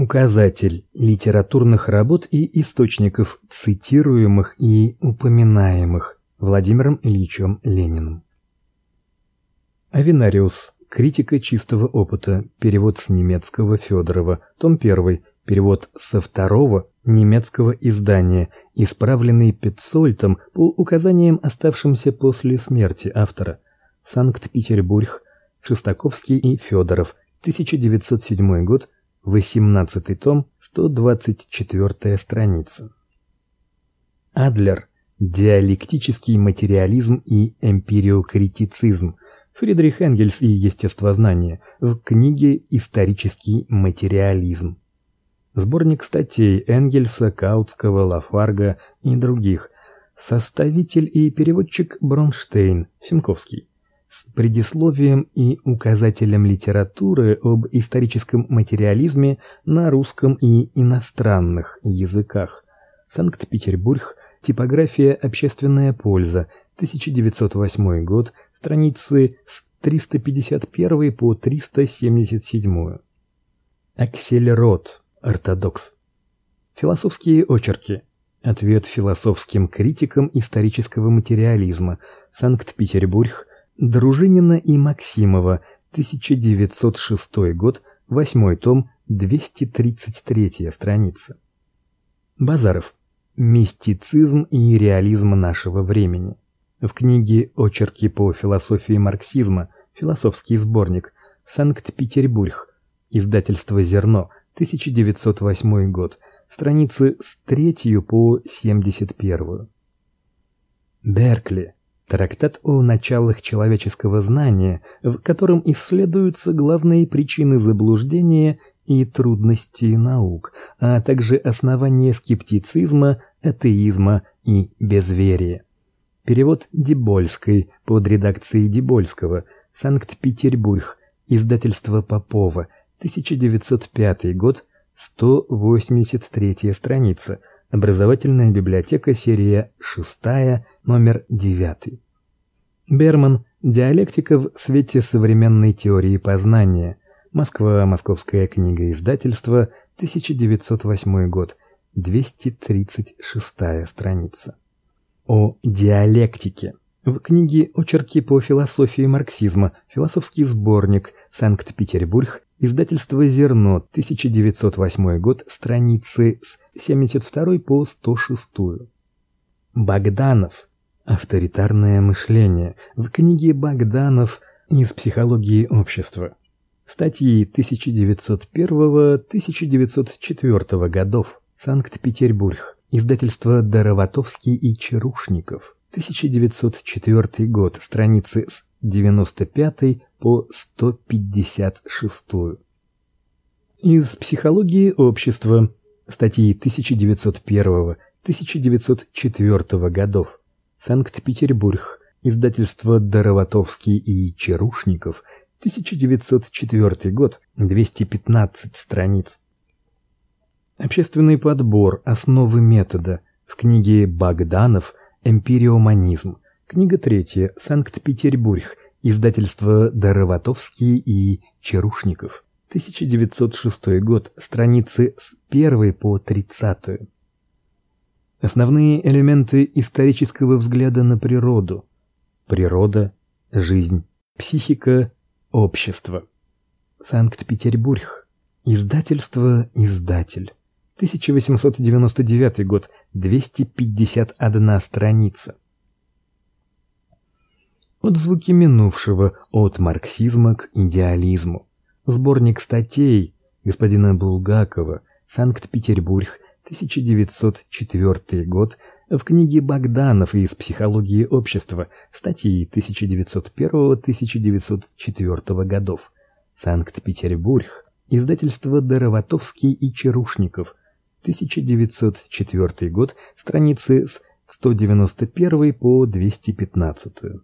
Указатель литературных работ и источников, цитируемых и упоминаемых Владимиром Ильичем Лениным. Авинариус. Критика чистого опыта. Перевод с немецкого Федорова. Том 1. Перевод со второго немецкого издания, исправленный Петцольтом по указаниям, оставшимся после смерти автора. Санкт-Петербург. Шестаковский и Федоров. 1907 год. 18 том, 124 страница. Адлер. Диалектический материализм и эмпириокритицизм. Фридрих Энгельс и естествознание в книге Исторический материализм. Сборник статей Энгельса, Каутского, Лафарга и других. Составитель и переводчик Бронштейн, Симковский с предисловием и указателем литературы об историческом материализме на русском и иностранных языках. Санкт-Петербург. Типография Общественная польза. 1908 год. Страницы с 351 по 377. Аксельрод. Ортодокс. Философские очерки. Ответ философским критикам исторического материализма. Санкт-Петербург. Дружинина и Максимова, 1906 год, 8 том, 233 страница. Базаров. Мистицизм и реализм нашего времени. В книге Очерки по философии марксизма. Философский сборник. Санкт-Петербург. Издательство Зерно. 1908 год. Страницы с 3 по 71. Беркли. Трактат о началах человеческого знания, в котором исследуются главные причины заблуждения и трудности наук, а также основания скептицизма, атеизма и безверия. Перевод Дебольской под редакцией Дебольского. Санкт-Петербург. Издательство Попова. 1905 год. 183 страница. Образовательная библиотека, серия 6, номер 9. Берман. Диалектика в свете современной теории познания. Москва. Московская книга издательство. 1908 год. 236 страница. О диалектике. В книге Очерки по философии марксизма. Философский сборник. Санкт-Петербург. Издательство Зерно, 1908 год, страницы с 72 по 106. Богданов. Авторитарное мышление. В книге Богданов из психологии общества. Статьи 1901-1904 годов. Санкт-Петербург. Издательство Дароватовский и Черушников. 1904 год. Страницы с 95 по 156. Из психологии общества. Статьи 1901-1904 годов. Санкт-Петербург. Издательство Дароватовский и Черушников. 1904 год. 215 страниц. Общественный подбор. Основы метода. В книге Богданов Эмпириоманизм. Книга третья. Санкт-Петербург. Издательство Дароватовский и Черушников. 1906 год. Страницы с 1 по 30. Основные элементы исторического взгляда на природу. Природа, жизнь, психика, общество. Санкт-Петербург. Издательство Издатель. 1899 год. 251 страница. Отзвуки минувшего от марксизма к идеализму. Сборник статей господина Булгакова. Санкт-Петербург. 1904 год, в книге Богданов из психологии общества, статьи 1901-1904 годов. Санкт-Петербург. Издательство Дароватовский и Черушников. 1904 год, страницы с 191 по 215.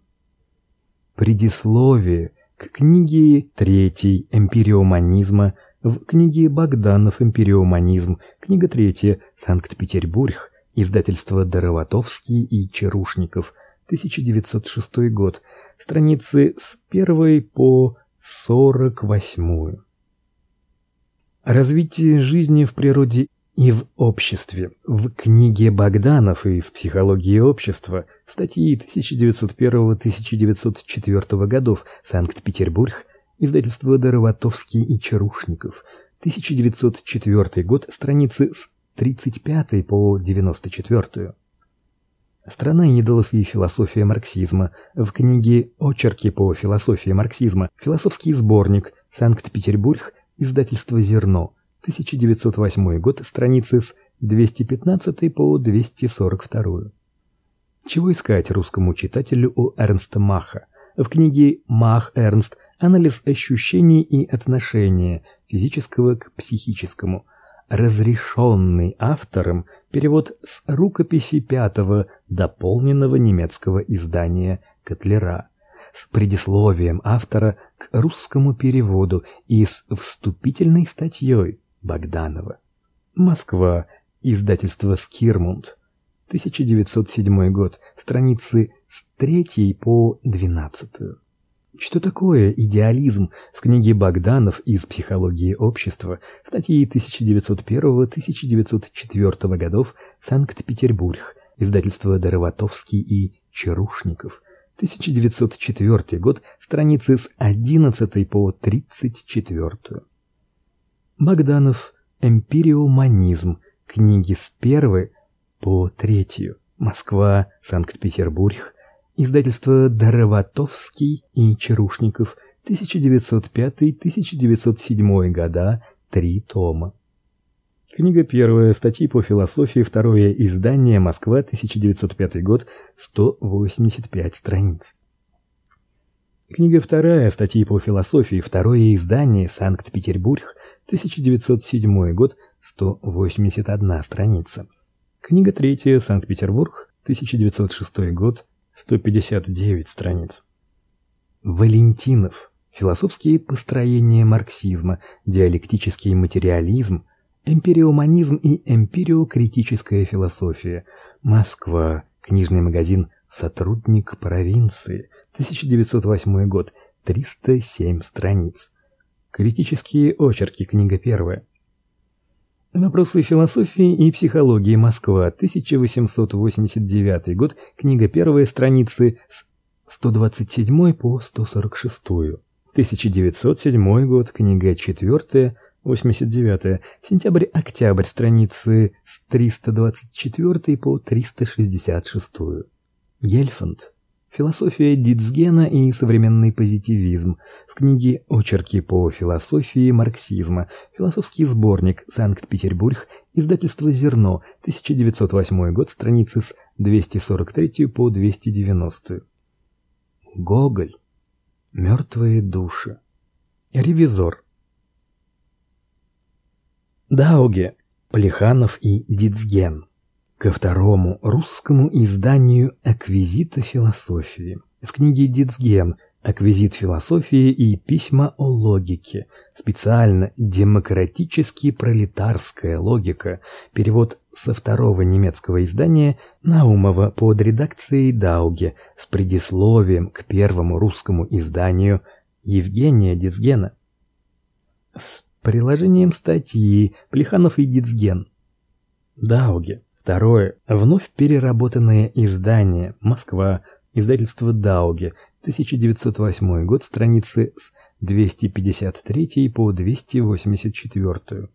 Предисловие к книге третьей Эмпириоманизма в книге Богданов Империоманизм, книга третья, Санкт-Петербург, издательство Дароватовский и Черушников, 1906 год, страницы с 1 по 48. Развитие жизни в природе и в обществе. В книге Богданов из психологии общества, статьи 1901-1904 годов, Санкт-Петербург, издательство Дорватовский и Чарушников, 1904 год, страницы с 35 по 94. Страна идолов и философия марксизма. В книге Очерки по философии марксизма. Философский сборник. Санкт-Петербург. Издательство Зерно. 1908 год, страницы с 215 по 242. Чего искать русскому читателю у Эрнста Маха? В книге Мах Эрнст Анализ ощущений и отношения физического к психическому, разрешенный автором перевод с рукописи пятого дополненного немецкого издания Котлера с предисловием автора к русскому переводу и с вступительной статьей Богданова. Москва. Издательство Скирмунд. 1907 год. Страницы с 3 по 12. Что такое идеализм в книге Богданов из Психологии общества, статьи 1901-1904 годов, Санкт-Петербург, издательство Дорватовский и Чарушников. 1904 год, страницы с 11 по 34. Богданов. Эмпириоманизм. Книги с первой по третью. Москва, Санкт-Петербург. Издательство Дароватовский и Чарушников. 1905-1907 года. Три тома. Книга первая, статьи по философии, второе издание, Москва, 1905 год, 185 страниц. Книга вторая, статьи по философии, второе издание, Санкт-Петербург, 1907 год, 181 страница. Книга третья, Санкт-Петербург, 1906 год, 159 страниц. Валентинов. Философские построения марксизма, диалектический материализм, эмпириоманизм и эмпириокритическая философия. Москва. Книжный магазин Сотрудник провинции. 1908 год. 307 страниц. Критические очерки. Книга первая. Вопросы философии и психологии. Москва. 1889 год. Книга первая. Страницы с 127 по 146. 1907 год. Книга четвертая. 89. Сентябрь-октябрь. Страницы с 324 по 366. Гельфанд. Философия Дитцгена и современный позитивизм. В книге Очерки по философии марксизма. Философский сборник. Санкт-Петербург. Издательство Зерно. 1908 год. Страницы с 243 по 290. Гоголь. Мертвые души. Ревизор. Дауге. Плеханов и Дитцген ко второму русскому изданию Аквизита философии. В книге Дитцген Аквизит философии и письма о логике. Специально демократически пролетарская логика. Перевод со второго немецкого издания Наумова под редакцией Дауге с предисловием к первому русскому изданию Евгения Дитцгена. С приложением статьи Плеханов и Дитцген. Дауге. Второе. Вновь переработанное издание. Москва. Издательство Дауге. 1908 год. Страницы с 253 по 284.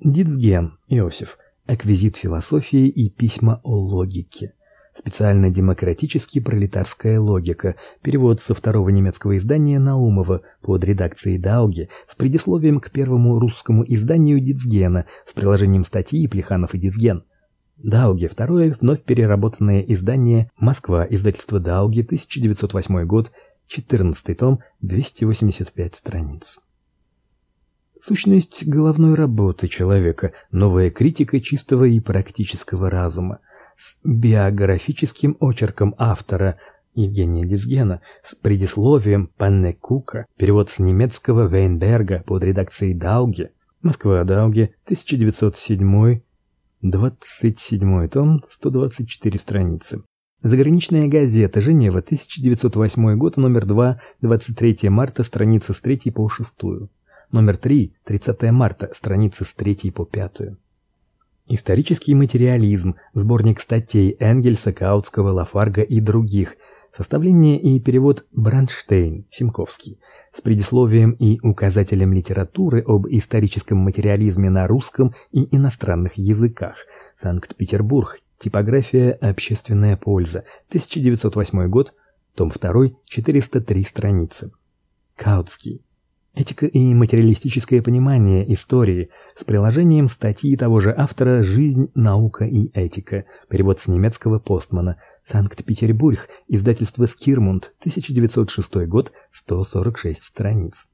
Дитцген. Иосиф. Аквизит философии и письма о логике. Специально демократически пролетарская логика. Перевод со второго немецкого издания Наумова под редакцией Дауге с предисловием к первому русскому изданию Дитцгена с приложением статьи Плеханов и Дитцген. Дауги. Второе вновь переработанное издание Москва. Издательство Дауги. 1908 год. 14 том. 285 страниц. Сущность головной работы человека. Новая критика чистого и практического разума. С биографическим очерком автора Евгения Дисгена, с предисловием Панне Кука, перевод с немецкого Вейнберга под редакцией Дауги. Москва, Дауги, 1907 27 том, 124 страницы. Заграничная газета Женева, 1908 год, номер 2, 23 марта, страница с 3 по 6. номер 3, 30 марта, страницы с 3 по 5. Исторический материализм, сборник статей Энгельса, Каутского, Лафарга и других. Составление и перевод Бранштейн, Симковский. С предисловием и указателем литературы об историческом материализме на русском и иностранных языках. Санкт-Петербург. Типография Общественная польза. 1908 год. Том 2, 403 страницы. Каутский. Этика и материалистическое понимание истории с приложением статьи того же автора Жизнь, наука и этика. Перевод с немецкого Постмана. Санкт-Петербург. Издательство Скирмунд. 1906 год. 146 страниц.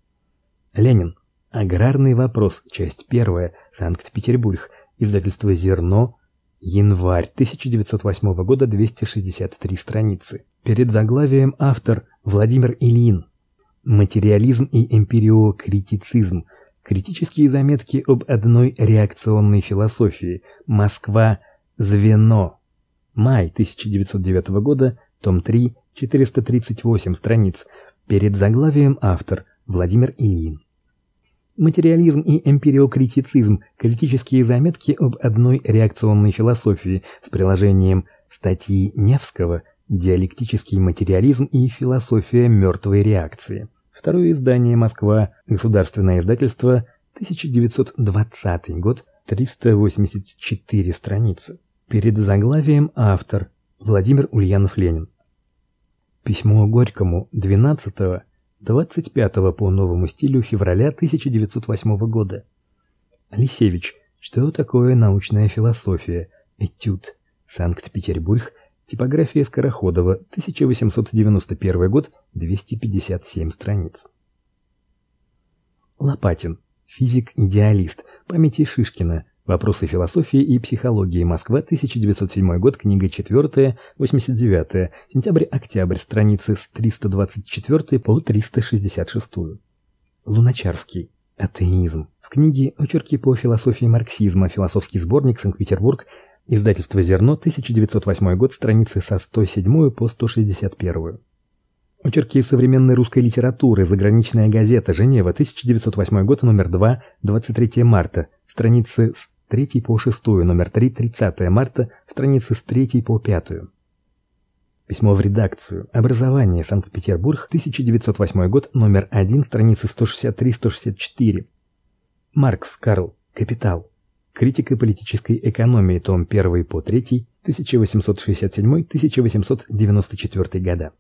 Ленин. Аграрный вопрос. Часть первая. Санкт-Петербург. Издательство Зерно. Январь 1908 года. 263 страницы. Перед заглавием автор Владимир Ильин. Материализм и эмпириокритицизм. Критические заметки об одной реакционной философии. Москва. Звено. Май 1909 года. Том 3. 438 страниц. Перед заглавием автор Владимир Ильин. Материализм и эмпириокритицизм. Критические заметки об одной реакционной философии с приложением статьи Невского Диалектический материализм и философия мертвой реакции. Второе издание Москва. Государственное издательство. 1920 год. 384 страницы. Перед заглавием автор Владимир Ульянов-Ленин. Письмо Горькому 12 25 по новому стилю февраля 1908 года. Лисевич. Что такое научная философия? Этюд. Санкт-Петербург. Типография Скороходова, 1891 год, 257 страниц. Лопатин. Физик-идеалист. Памяти Шишкина. Вопросы философии и психологии. Москва, 1907 год, книга 4, 89. Сентябрь-октябрь, страницы с 324 по 366. Луначарский. Атеизм. В книге Очерки по философии марксизма. Философский сборник. Санкт-Петербург. Издательство Зерно, 1908 год, страницы со 107 по 161. Очерки современной русской литературы. Заграничная газета. Женева, 1908 год, номер 2, 23 марта. Страницы с 3 по 6, номер 3, 30 марта, страницы с 3 по 5. Письмо в редакцию. Образование. Санкт-Петербург, 1908 год, номер 1, страницы 163-164. Маркс Карл. Капитал. Критика политической экономии, том 1 по 3, 1867-1894 года.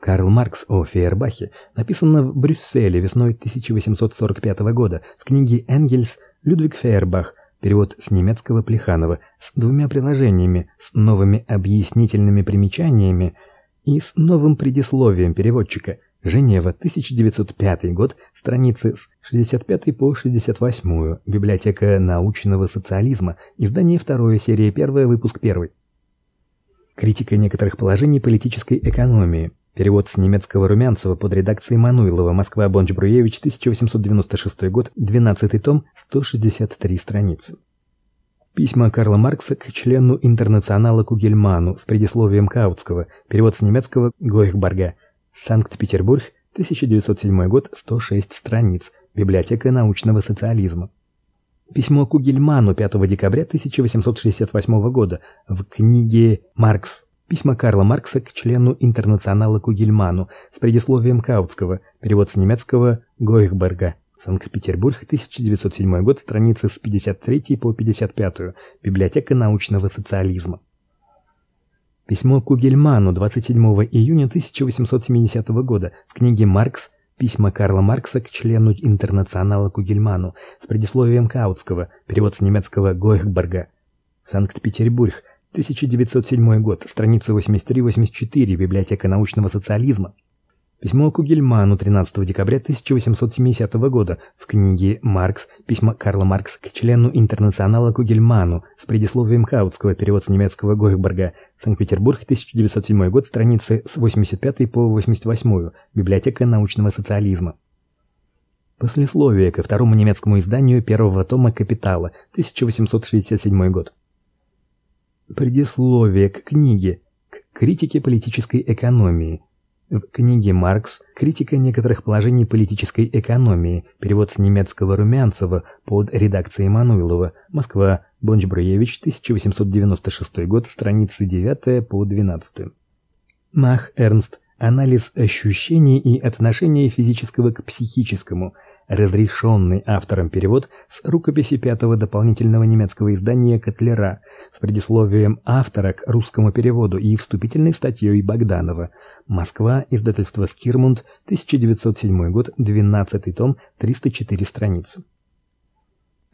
Карл Маркс о Фейербахе написано в Брюсселе весной 1845 года в книге Энгельс Людвиг Фейербах, перевод с немецкого Плеханова, с двумя приложениями, с новыми объяснительными примечаниями и с новым предисловием переводчика, Женева, 1905 год, страницы с 65 по 68. Библиотека научного социализма. Издание второе, серия первая, выпуск первый. Критика некоторых положений политической экономии. Перевод с немецкого Румянцева под редакцией Мануилова. Москва, Бонч-Бруевич, 1896 год, 12 том, 163 страницы. Письма Карла Маркса к члену Интернационала Кугельману с предисловием Каутского. Перевод с немецкого Гойхбарга. Санкт-Петербург, 1907 год, 106 страниц. Библиотека научного социализма. Письмо Кугельману 5 декабря 1868 года в книге Маркс. Письма Карла Маркса к члену Интернационала Кугельману с предисловием Каутского. Перевод с немецкого Гойхберга. Санкт-Петербург, 1907 год, страницы с 53 по 55. Библиотека научного социализма. Письмо Кугельману 27 июня 1870 года в книге Маркс Письма Карла Маркса к члену Интернационала Кугельману с предисловием Каутского. Перевод с немецкого Гойхберга. Санкт-Петербург, 1907 год, страница 83-84, Библиотека научного социализма. Письмо Кугельману 13 декабря 1870 года в книге Маркс. Письма Карла Маркс к члену Интернационала Кугельману с предисловием Каутского, перевод с немецкого Гойхберга. Санкт-Петербург, 1907 год, страницы с 85 по 88. Библиотека научного социализма. Послесловие ко второму немецкому изданию первого тома Капитала, 1867 год. Предисловие к книге к критике политической экономии В книге Маркс критика некоторых положений политической экономии. Перевод с немецкого Румянцева под редакцией Мануилова. Москва. Бонч-Бруевич, 1896 год, страницы 9 по 12. Мах Эрнст Анализ ощущений и отношения физического к психическому, разрешенный автором перевод с рукописи пятого дополнительного немецкого издания Котлера с предисловием автора к русскому переводу и вступительной статьей Богданова. Москва, издательство Скирмунд, 1907 год, 12 том, 304 страницы.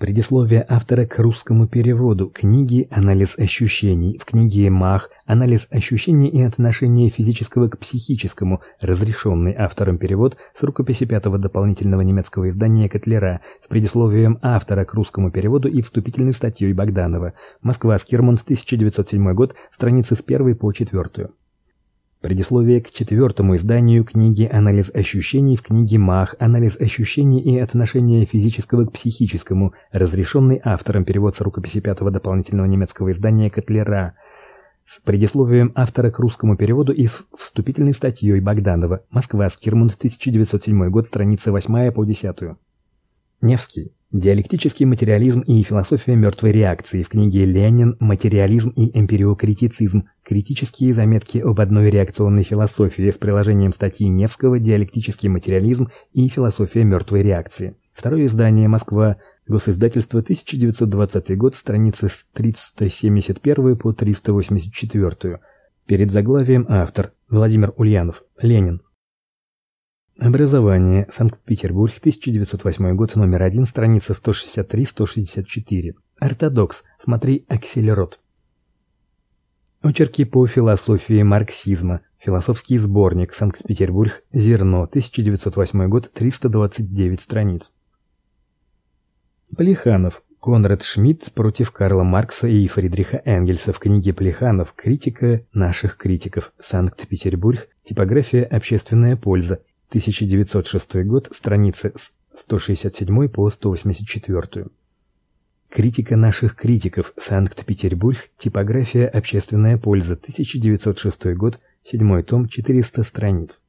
Предисловие автора к русскому переводу книги Анализ ощущений, в книге Мах Анализ ощущений и отношения физического к психическому, разрешенный автором перевод с рукописи пятого дополнительного немецкого издания Котлера с предисловием автора к русскому переводу и вступительной статьей Богданова. Москва, Скирмунд, 1907 год, страницы с 1 по 4. Предисловие к четвертому изданию книги Анализ ощущений в книге Мах Анализ ощущений и отношения физического к психическому, разрешенный автором перевод с рукописи пятого дополнительного немецкого издания Котлера с предисловием автора к русскому переводу и с вступительной статьей Богданова. Москва, Скирмунд, 1907 год, страница 8 по 10. Невский Диалектический материализм и философия мертвой реакции в книге Ленин Материализм и эмпириокритицизм. Критические заметки об одной реакционной философии с приложением статьи Невского Диалектический материализм и философия мертвой реакции. Второе издание Москва. Госиздательство 1920 год, страницы с 371 по 384. Перед заглавием автор Владимир Ульянов. Ленин. Образование. Санкт-Петербург, 1908 год, номер 1, страница 163-164. Ортодокс. Смотри Акселерот. Очерки по философии марксизма. Философский сборник. Санкт-Петербург. Зерно. 1908 год, 329 страниц. Плеханов. Конрад Шмидт против Карла Маркса и Фридриха Энгельса в книге Плеханов «Критика наших критиков. Санкт-Петербург. Типография «Общественная польза». 1906 год, страницы с 167 по 184. Критика наших критиков. Санкт-Петербург. Типография Общественная польза. 1906 год. 7 том, 400 страниц.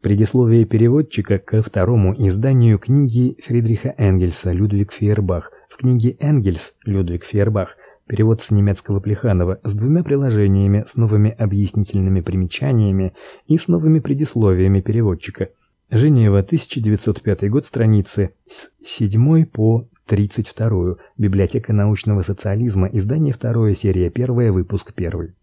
Предисловие переводчика ко второму изданию книги Фридриха Энгельса Людвиг Фейербах. В книге Энгельс Людвиг Фейербах Перевод с немецкого Плеханова с двумя приложениями, с новыми объяснительными примечаниями и с новыми предисловиями переводчика. Женева, 1905 год, страницы с 7 по 32. Библиотека научного социализма, издание 2, серия 1, выпуск 1.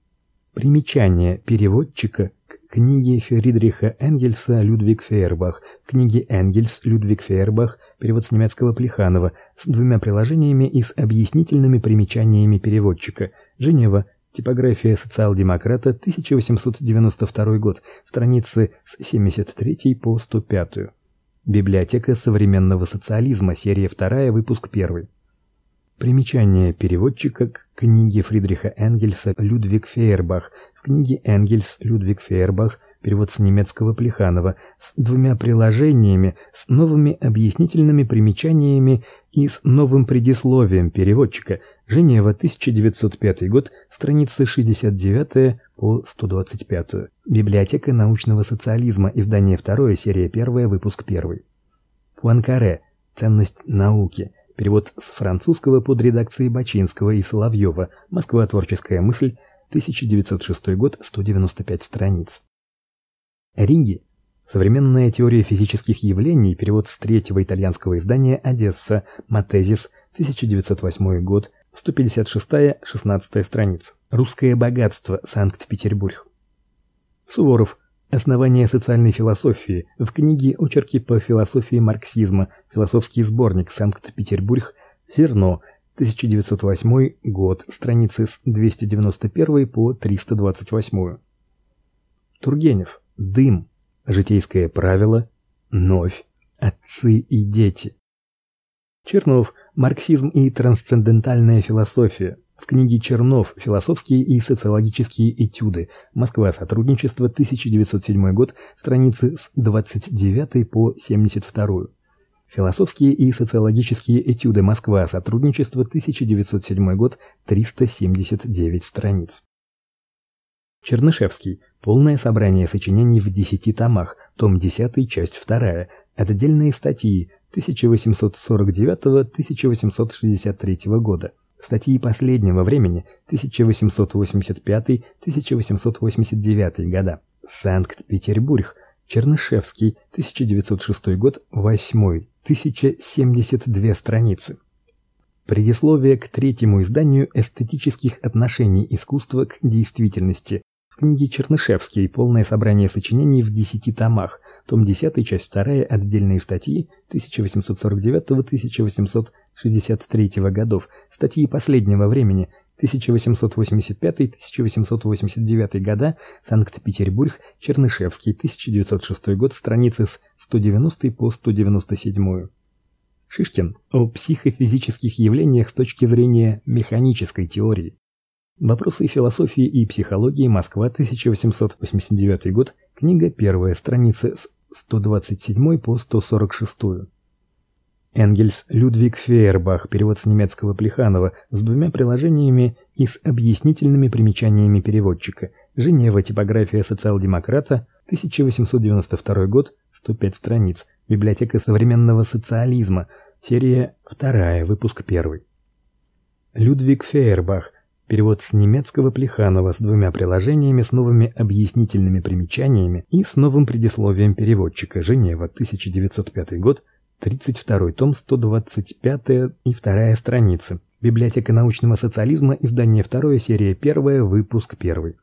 Примечание переводчика к книге Фридриха Энгельса Людвиг Фейербах, в книге Энгельс Людвиг Фейербах, перевод с немецкого Плеханова, с двумя приложениями и с объяснительными примечаниями переводчика. Женева. Типография социал-демократа, 1892 год, страницы с 73 по 105. Библиотека современного социализма, серия 2, выпуск 1. Примечание переводчика к книге Фридриха Энгельса Людвиг Фейербах. В книге Энгельс Людвиг Фейербах перевод с немецкого Плеханова с двумя приложениями, с новыми объяснительными примечаниями и с новым предисловием переводчика. Женева, 1905 год, страницы 69 по 125. Библиотека научного социализма, издание 2, серия 1, выпуск 1. Пуанкаре. Ценность науки. Перевод с французского под редакцией Бачинского и Соловьева. Москва. Творческая мысль. 1906 год. 195 страниц. Ринги. Современная теория физических явлений. Перевод с третьего итальянского издания Одесса. Матезис. 1908 год. 156-16 страница. Русское богатство. Санкт-Петербург. Суворов. Основание социальной философии в книге Очерки по философии марксизма. Философский сборник. Санкт-Петербург. Зерно. 1908 год. Страницы с 291 по 328. Тургенев. Дым. Житейское правило. Новь. Отцы и дети. Чернов. Марксизм и трансцендентальная философия. В книге Чернов Философские и социологические этюды. Москва. Сотрудничество. 1907 год. Страницы с 29 по 72. Философские и социологические этюды. Москва. Сотрудничество. 1907 год. 379 страниц. Чернышевский. Полное собрание сочинений в 10 томах. Том 10, часть 2. Отдельные статьи 1849-1863 года. Статьи последнего времени 1885-1889 года. Санкт-Петербург. Чернышевский, 1906 год, 8, 1072 страницы. Предисловие к третьему изданию эстетических отношений искусства к действительности. В книге Чернышевский полное собрание сочинений в 10 томах. Том 10, часть 2, отдельные статьи 1849-1863 годов. Статьи последнего времени 1885-1889 года, Санкт-Петербург, Чернышевский, 1906 год, страницы с 190 по 197. Шишкин о психофизических явлениях с точки зрения механической теории. Вопросы философии и психологии. Москва, 1889 год. Книга первая, страницы с 127 по 146. Энгельс Людвиг Фейербах, перевод с немецкого Плеханова, с двумя приложениями и с объяснительными примечаниями переводчика. Женева, типография социал-демократа, 1892 год, 105 страниц. Библиотека современного социализма, серия 2, выпуск 1. Людвиг Фейербах, перевод с немецкого Плеханова с двумя приложениями с новыми объяснительными примечаниями и с новым предисловием переводчика. Женева, 1905 год, 32 том, 125 и 2 страницы. Библиотека научного социализма, издание 2, серия 1, выпуск 1.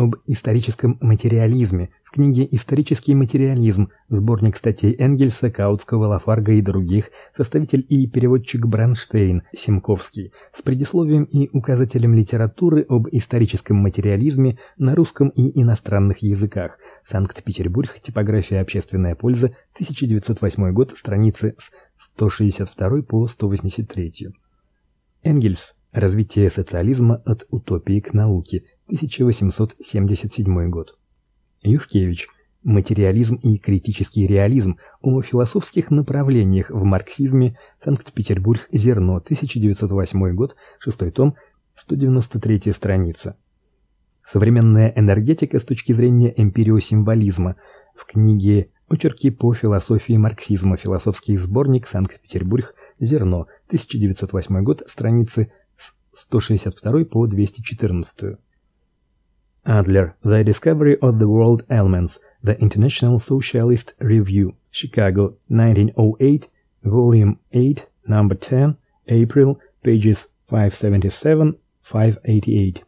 Об историческом материализме в книге Исторический материализм, сборник статей Энгельса, Каутского, Лафарга и других, составитель и переводчик Бранштейн, Семковский, с предисловием и указателем литературы об историческом материализме на русском и иностранных языках. Санкт-Петербург, типография Общественная польза, 1908 год, страницы с 162 по 183. Энгельс. Развитие социализма от утопии к науке. 1877 год. Юшкевич. Материализм и критический реализм о философских направлениях в марксизме. Санкт-Петербург. Зерно. 1908 год. 6 том. 193 страница. Современная энергетика с точки зрения эмпириосимволизма. В книге Очерки по философии марксизма. Философский сборник. Санкт-Петербург. Зерно. 1908 год. Страницы с 162 по 214. Adler, The Discovery of the World Elements, The International Socialist Review, Chicago, 1908, Volume 8, Number 10, April, pages 577-588.